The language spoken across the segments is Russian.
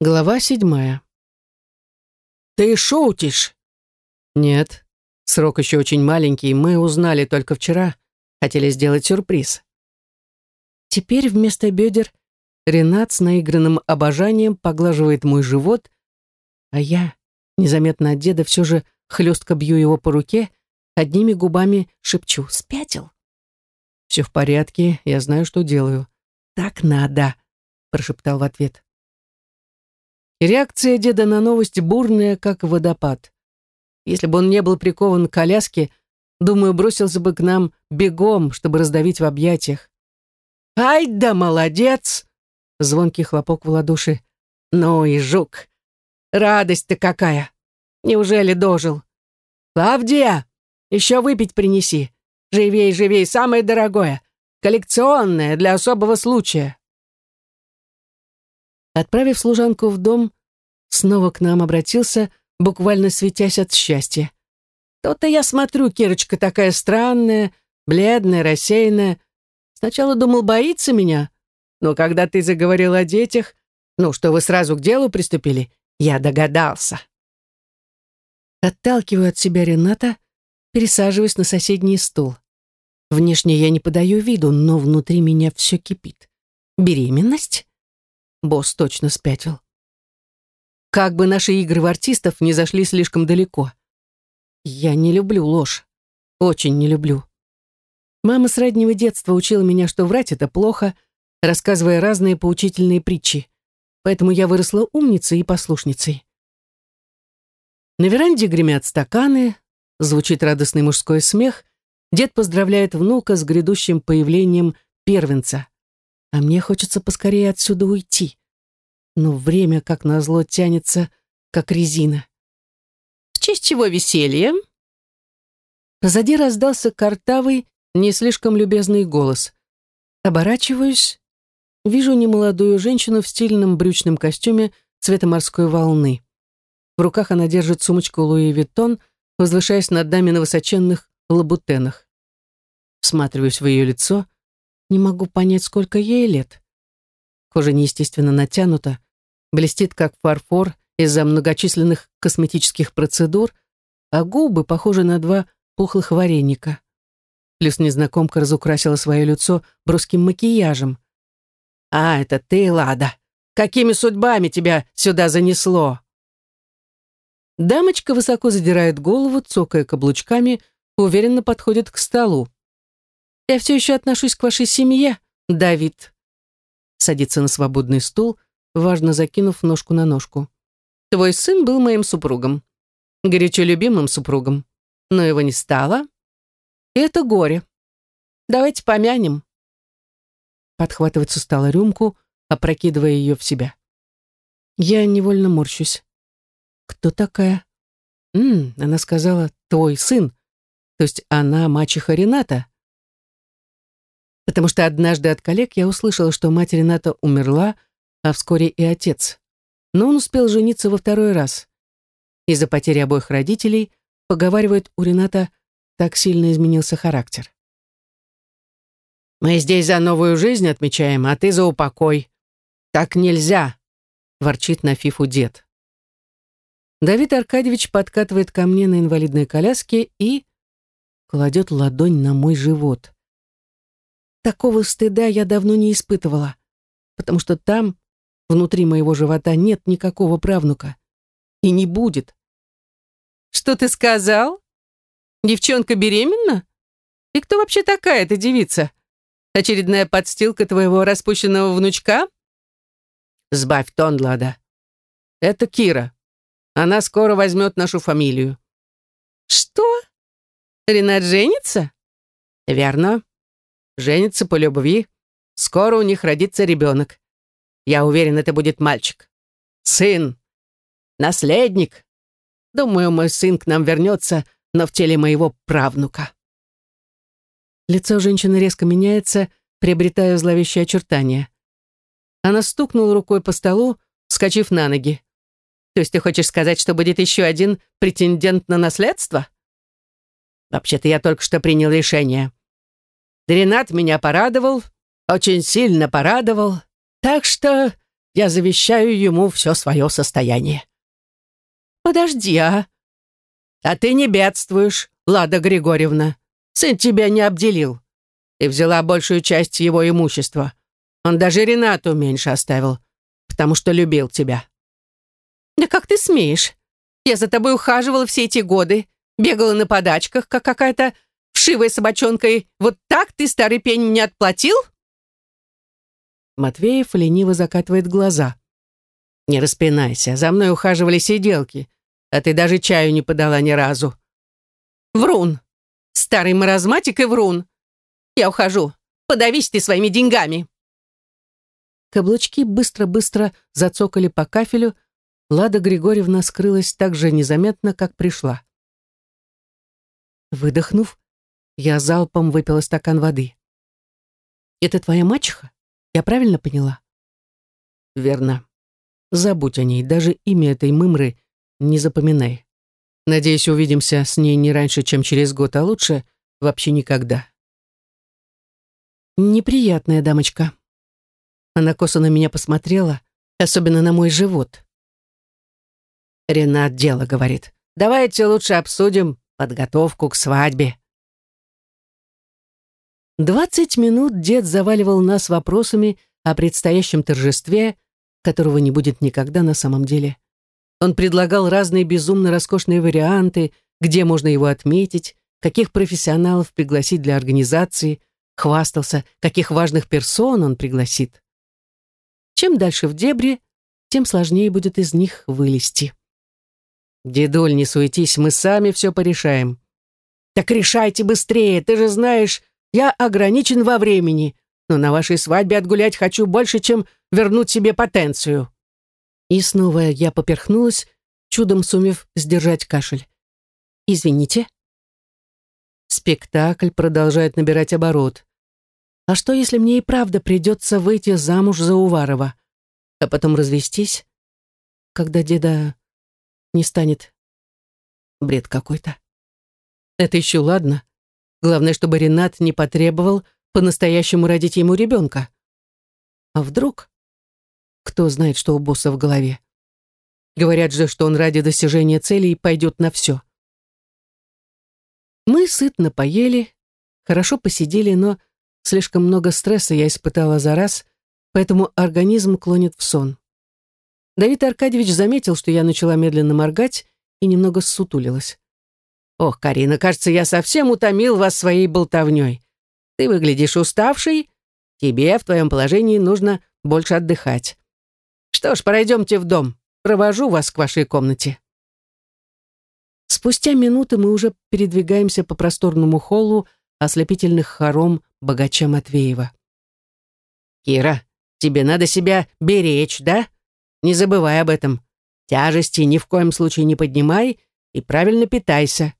Глава седьмая. «Ты шутишь?» «Нет. Срок еще очень маленький. Мы узнали только вчера. Хотели сделать сюрприз». Теперь вместо бедер Ренат с наигранным обожанием поглаживает мой живот, а я, незаметно от деда, все же хлестко бью его по руке, одними губами шепчу «Спятил?» «Все в порядке, я знаю, что делаю». «Так надо», — прошептал в ответ. Реакция деда на новость бурная, как водопад. Если бы он не был прикован к коляске, думаю, бросился бы к нам бегом, чтобы раздавить в объятиях. «Ай да молодец!» — звонкий хлопок в ладоши. «Ну и жук! Радость-то какая! Неужели дожил? Клавдия, еще выпить принеси! Живей, живей, самое дорогое! Коллекционное, для особого случая!» Отправив служанку в дом, снова к нам обратился, буквально светясь от счастья. «То-то я смотрю, Кирочка такая странная, бледная, рассеянная. Сначала думал, боится меня, но когда ты заговорил о детях, ну, что вы сразу к делу приступили, я догадался». Отталкиваю от себя Рената, пересаживаюсь на соседний стул. Внешне я не подаю виду, но внутри меня все кипит. Беременность? Босс точно спятил. Как бы наши игры в артистов не зашли слишком далеко. Я не люблю ложь. Очень не люблю. Мама с раннего детства учила меня, что врать — это плохо, рассказывая разные поучительные притчи. Поэтому я выросла умницей и послушницей. На веранде гремят стаканы, звучит радостный мужской смех, дед поздравляет внука с грядущим появлением первенца а мне хочется поскорее отсюда уйти. Но время, как назло, тянется, как резина. «В честь чего веселье?» Позади раздался картавый, не слишком любезный голос. Оборачиваюсь, вижу немолодую женщину в стильном брючном костюме цвета морской волны. В руках она держит сумочку Луи Виттон, возвышаясь над нами на высоченных лабутенах. Всматриваюсь в ее лицо, не могу понять, сколько ей лет. Кожа неестественно натянута, блестит, как фарфор из-за многочисленных косметических процедур, а губы похожи на два пухлых вареника. Плюс незнакомка разукрасила свое лицо броским макияжем. «А, это ты, Лада! Какими судьбами тебя сюда занесло?» Дамочка высоко задирает голову, цокая каблучками, уверенно подходит к столу. Я все еще отношусь к вашей семье, Давид. Садится на свободный стул, важно закинув ножку на ножку. Твой сын был моим супругом. Горячо любимым супругом. Но его не стало. И это горе. Давайте помянем. Подхватывать со стола рюмку, опрокидывая ее в себя. Я невольно морщусь. Кто такая? М -м, она сказала, твой сын. То есть она мачеха Рената потому что однажды от коллег я услышала, что мать Рената умерла, а вскоре и отец. Но он успел жениться во второй раз. Из-за потери обоих родителей, поговаривают, у Рената так сильно изменился характер. «Мы здесь за новую жизнь отмечаем, а ты за упокой. Так нельзя», — ворчит на фифу дед. Давид Аркадьевич подкатывает ко мне на инвалидной коляске и кладет ладонь на мой живот. Такого стыда я давно не испытывала, потому что там, внутри моего живота, нет никакого правнука. И не будет. «Что ты сказал? Девчонка беременна? И кто вообще такая эта девица? Очередная подстилка твоего распущенного внучка?» «Сбавь тон, Лада. Это Кира. Она скоро возьмет нашу фамилию». «Что? Ренат женится?» «Верно женятся по любви. Скоро у них родится ребенок. Я уверен, это будет мальчик. Сын. Наследник. Думаю, мой сын к нам вернется, но в теле моего правнука. Лицо женщины резко меняется, приобретая зловещие очертания. Она стукнула рукой по столу, вскочив на ноги. То есть ты хочешь сказать, что будет еще один претендент на наследство? Вообще-то я только что принял решение. Ренат меня порадовал, очень сильно порадовал. Так что я завещаю ему все свое состояние». «Подожди, а?» «А ты не бедствуешь, Лада Григорьевна. Сын тебя не обделил. Ты взяла большую часть его имущества. Он даже Ренату меньше оставил, потому что любил тебя». «Да как ты смеешь? Я за тобой ухаживала все эти годы, бегала на подачках, как какая-то вшивая собачонка, и вот так ты, старый пень, мне отплатил?» Матвеев лениво закатывает глаза. «Не распинайся, за мной ухаживали сиделки, а ты даже чаю не подала ни разу». «Врун! Старый маразматик и врун! Я ухожу, подавись ты своими деньгами!» Каблучки быстро-быстро зацокали по кафелю, Лада Григорьевна скрылась так же незаметно, как пришла. Выдохнув, я залпом выпила стакан воды. «Это твоя мачеха? Я правильно поняла?» «Верно. Забудь о ней, даже имя этой мымры не запоминай. Надеюсь, увидимся с ней не раньше, чем через год, а лучше вообще никогда». «Неприятная дамочка». Она косо на меня посмотрела, особенно на мой живот. Ренат дело говорит. «Давайте лучше обсудим подготовку к свадьбе». Двадцать минут дед заваливал нас вопросами о предстоящем торжестве, которого не будет никогда на самом деле. Он предлагал разные безумно роскошные варианты, где можно его отметить, каких профессионалов пригласить для организации, хвастался, каких важных персон он пригласит. Чем дальше в дебри, тем сложнее будет из них вылезти. «Дедуль, не суетись, мы сами все порешаем». «Так решайте быстрее, ты же знаешь, я ограничен во времени, но на вашей свадьбе отгулять хочу больше, чем вернуть себе потенцию». И снова я поперхнулась, чудом сумев сдержать кашель. «Извините». Спектакль продолжает набирать оборот. А что, если мне и правда придется выйти замуж за Уварова, а потом развестись, когда деда не станет? Бред какой-то. Это еще ладно. Главное, чтобы Ренат не потребовал по-настоящему родить ему ребенка. А вдруг? Кто знает, что у босса в голове? Говорят же, что он ради достижения целей пойдет на все. Мы сытно поели, хорошо посидели, но слишком много стресса я испытала за раз, поэтому организм клонит в сон. Давид Аркадьевич заметил, что я начала медленно моргать и немного ссутулилась. Ох, Карина, кажется, я совсем утомил вас своей болтовней. Ты выглядишь уставшей, тебе в твоем положении нужно больше отдыхать. Что ж, пройдемте в дом, провожу вас к вашей комнате. Спустя минуты мы уже передвигаемся по просторному холлу ослепительных хором богача Матвеева. «Кира, тебе надо себя беречь, да? Не забывай об этом. Тяжести ни в коем случае не поднимай и правильно питайся.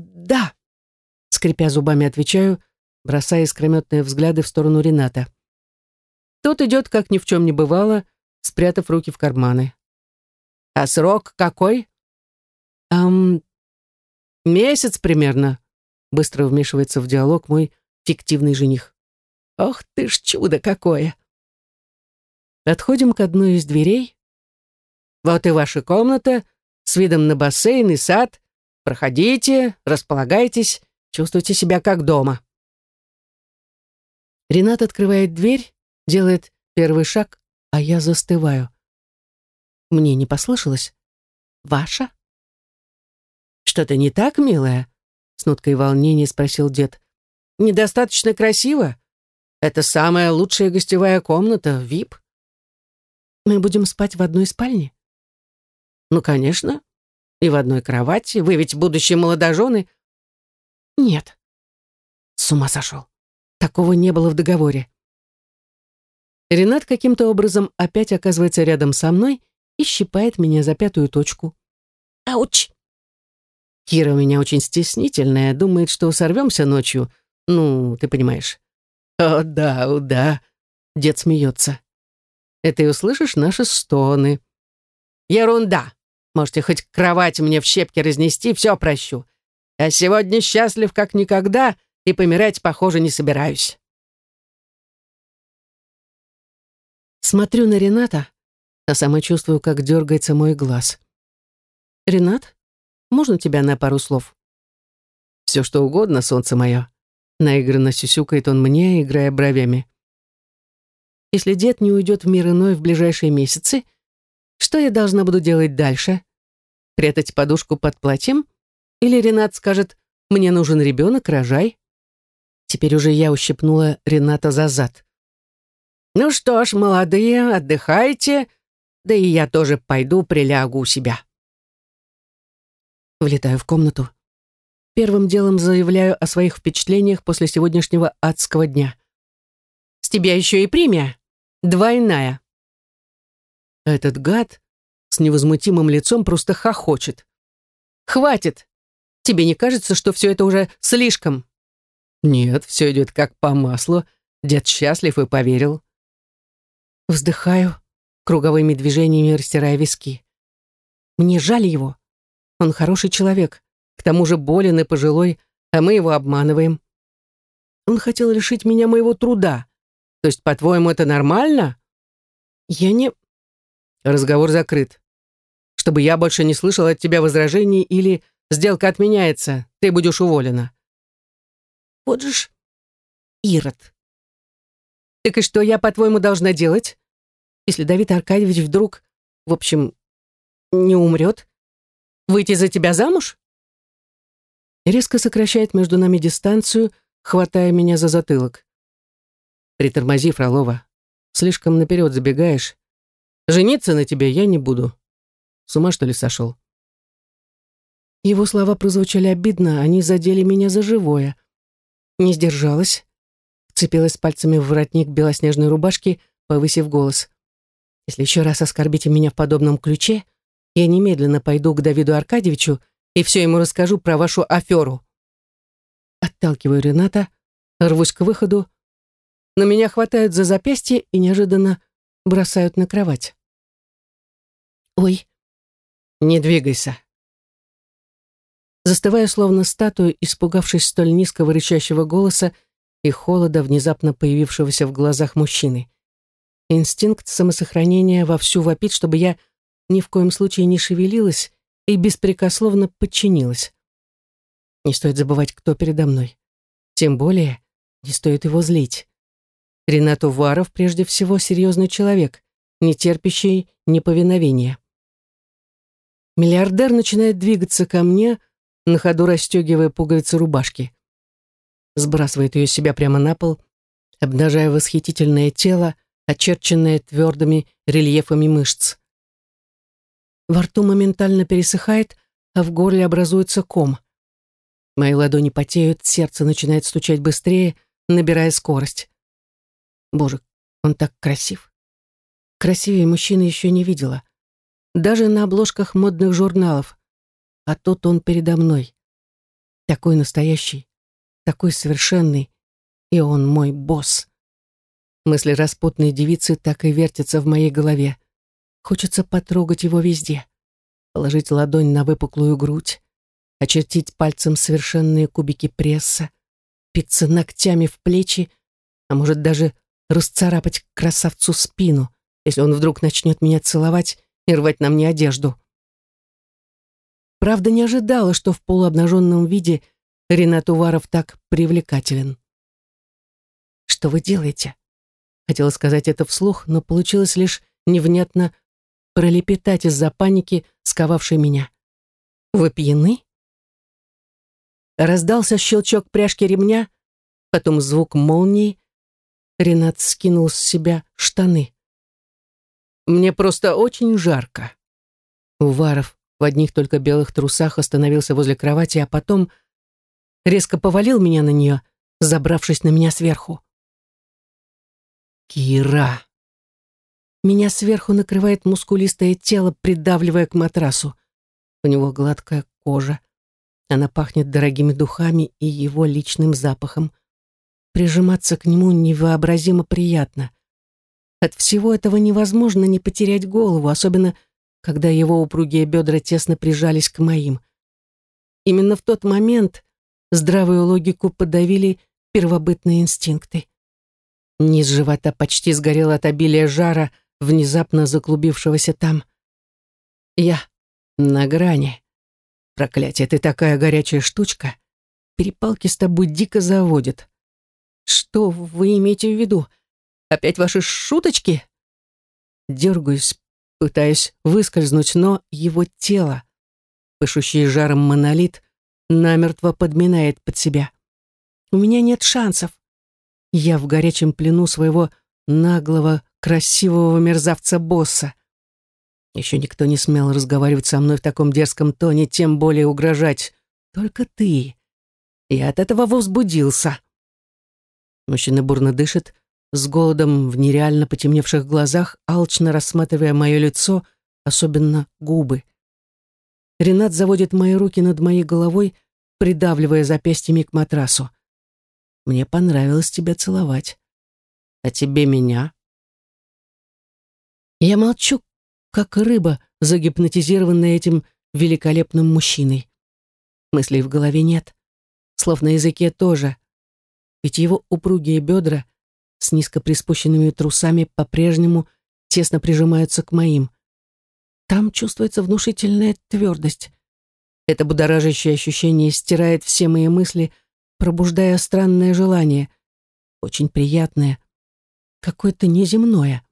«Да», — скрипя зубами отвечаю, бросая искрометные взгляды в сторону Рената. Тот идет, как ни в чем не бывало, спрятав руки в карманы. «А срок какой?» «Ам... месяц примерно», — быстро вмешивается в диалог мой фиктивный жених. «Ох ты ж чудо какое!» Отходим к одной из дверей. «Вот и ваша комната с видом на бассейн и сад. Проходите, располагайтесь, чувствуйте себя как дома. Ренат открывает дверь, делает первый шаг, а я застываю. Мне не послышалось. Ваша? Что-то не так, милая? С ноткой волнения спросил дед. Недостаточно красиво? Это самая лучшая гостевая комната, ВИП. Мы будем спать в одной спальне? Ну, конечно. И в одной кровати? Вы ведь будущие молодожены?» «Нет». С ума сошел. Такого не было в договоре. Ренат каким-то образом опять оказывается рядом со мной и щипает меня за пятую точку. «Ауч!» Кира у меня очень стеснительная, думает, что сорвемся ночью. Ну, ты понимаешь. «О, да, о, да!» Дед смеется. «Это и услышишь наши стоны». «Ерунда!» Можете хоть кровать мне в щепки разнести, все прощу. Я сегодня счастлив как никогда и помирать, похоже, не собираюсь. Смотрю на Рената, а сама чувствую, как дергается мой глаз. «Ренат, можно тебя на пару слов?» «Все что угодно, солнце мое», — наигранно сюсюкает он мне, играя бровями. «Если дед не уйдет в мир иной в ближайшие месяцы, что я должна буду делать дальше? Прятать подушку под платьем? Или Ренат скажет, мне нужен ребенок, рожай?» Теперь уже я ущипнула Рената за зад. «Ну что ж, молодые, отдыхайте, да и я тоже пойду прилягу у себя». Влетаю в комнату. Первым делом заявляю о своих впечатлениях после сегодняшнего адского дня. «С тебя еще и премия. Двойная». Этот гад с невозмутимым лицом просто хохочет. «Хватит! Тебе не кажется, что все это уже слишком?» «Нет, все идет как по маслу. Дед счастлив и поверил». Вздыхаю, круговыми движениями растирая виски. Мне жаль его. Он хороший человек, к тому же болен и пожилой, а мы его обманываем. Он хотел лишить меня моего труда. То есть, по-твоему, это нормально? Я не... Разговор закрыт. Чтобы я больше не слышал от тебя возражений или сделка отменяется, ты будешь уволена. Вот же ж Ирод. Так и что я, по-твоему, должна делать? Если Давид Аркадьевич вдруг, в общем, не умрет, Выйти за тебя замуж?» Резко сокращает между нами дистанцию, хватая меня за затылок. «Притормози, Фролова. Слишком наперед забегаешь. Жениться на тебе я не буду. С ума, что ли, сошел?» Его слова прозвучали обидно, они задели меня за живое. Не сдержалась, вцепилась пальцами в воротник белоснежной рубашки, повысив голос. «Если еще раз оскорбите меня в подобном ключе, я немедленно пойду к Давиду Аркадьевичу и все ему расскажу про вашу аферу. Отталкиваю Рената, рвусь к выходу, но меня хватают за запястье и неожиданно бросают на кровать. «Ой, не двигайся!» Застывая, словно статуя, испугавшись столь низкого рычащего голоса и холода, внезапно появившегося в глазах мужчины. Инстинкт самосохранения вовсю вопит, чтобы я ни в коем случае не шевелилась и беспрекословно подчинилась. Не стоит забывать, кто передо мной. Тем более, не стоит его злить. Ренат Уваров прежде всего серьезный человек, не терпящий неповиновения. Миллиардер начинает двигаться ко мне, на ходу расстегивая пуговицы рубашки. Сбрасывает ее себя прямо на пол, обнажая восхитительное тело, очерченное твердыми рельефами мышц. Во рту моментально пересыхает, а в горле образуется ком. Мои ладони потеют, сердце начинает стучать быстрее, набирая скорость. Боже, он так красив. Красивее мужчины еще не видела. Даже на обложках модных журналов. А тут он передо мной. Такой настоящий, такой совершенный. И он мой босс. Мысли распутной девицы так и вертятся в моей голове. Хочется потрогать его везде, положить ладонь на выпуклую грудь, очертить пальцем совершенные кубики пресса, питься ногтями в плечи, а может даже расцарапать красавцу спину, если он вдруг начнет меня целовать и рвать на мне одежду. Правда, не ожидала, что в полуобнаженном виде Ренат Уваров так привлекателен. «Что вы делаете?» Хотела сказать это вслух, но получилось лишь невнятно пролепетать из-за паники, сковавшей меня. «Вы пьяны?» Раздался щелчок пряжки ремня, потом звук молнии. Ренат скинул с себя штаны. «Мне просто очень жарко». Уваров в одних только белых трусах остановился возле кровати, а потом резко повалил меня на нее, забравшись на меня сверху. «Кира!» Меня сверху накрывает мускулистое тело, придавливая к матрасу. У него гладкая кожа. Она пахнет дорогими духами и его личным запахом. Прижиматься к нему невообразимо приятно. От всего этого невозможно не потерять голову, особенно когда его упругие бедра тесно прижались к моим. Именно в тот момент здравую логику подавили первобытные инстинкты. Низ живота почти сгорел от обилия жара, внезапно заклубившегося там. Я на грани. Проклятие, ты такая горячая штучка. Перепалки с тобой дико заводят. Что вы имеете в виду? Опять ваши шуточки? Дергаюсь, пытаясь выскользнуть, но его тело, пышущий жаром монолит, намертво подминает под себя. У меня нет шансов. Я в горячем плену своего наглого, красивого мерзавца-босса. Еще никто не смел разговаривать со мной в таком дерзком тоне, тем более угрожать. Только ты. Я от этого возбудился. Мужчина бурно дышит, с голодом в нереально потемневших глазах, алчно рассматривая мое лицо, особенно губы. Ренат заводит мои руки над моей головой, придавливая запястьями к матрасу. Мне понравилось тебя целовать. А тебе меня? Я молчу, как рыба, загипнотизированная этим великолепным мужчиной. Мыслей в голове нет, слов на языке тоже, ведь его упругие бедра с низко приспущенными трусами по-прежнему тесно прижимаются к моим. Там чувствуется внушительная твердость. Это будоражащее ощущение стирает все мои мысли, пробуждая странное желание, очень приятное, какое-то неземное.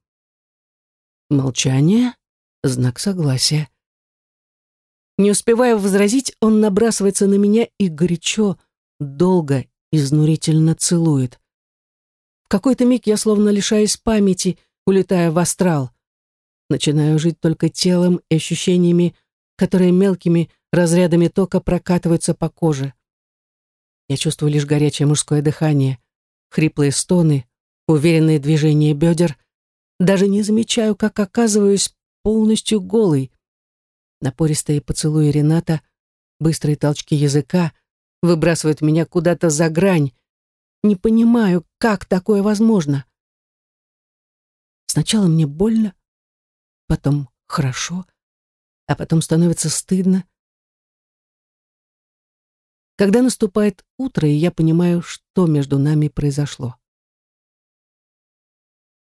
Молчание — знак согласия. Не успевая возразить, он набрасывается на меня и горячо, долго, изнурительно целует. Какой-то миг я словно лишаюсь памяти, улетая в астрал. Начинаю жить только телом и ощущениями, которые мелкими разрядами тока прокатываются по коже. Я чувствую лишь горячее мужское дыхание, хриплые стоны, уверенные движения бедер. Даже не замечаю, как оказываюсь полностью голый. Напористые поцелуи Рената, быстрые толчки языка выбрасывают меня куда-то за грань, не понимаю, как такое возможно. Сначала мне больно, потом хорошо, а потом становится стыдно. Когда наступает утро, и я понимаю, что между нами произошло.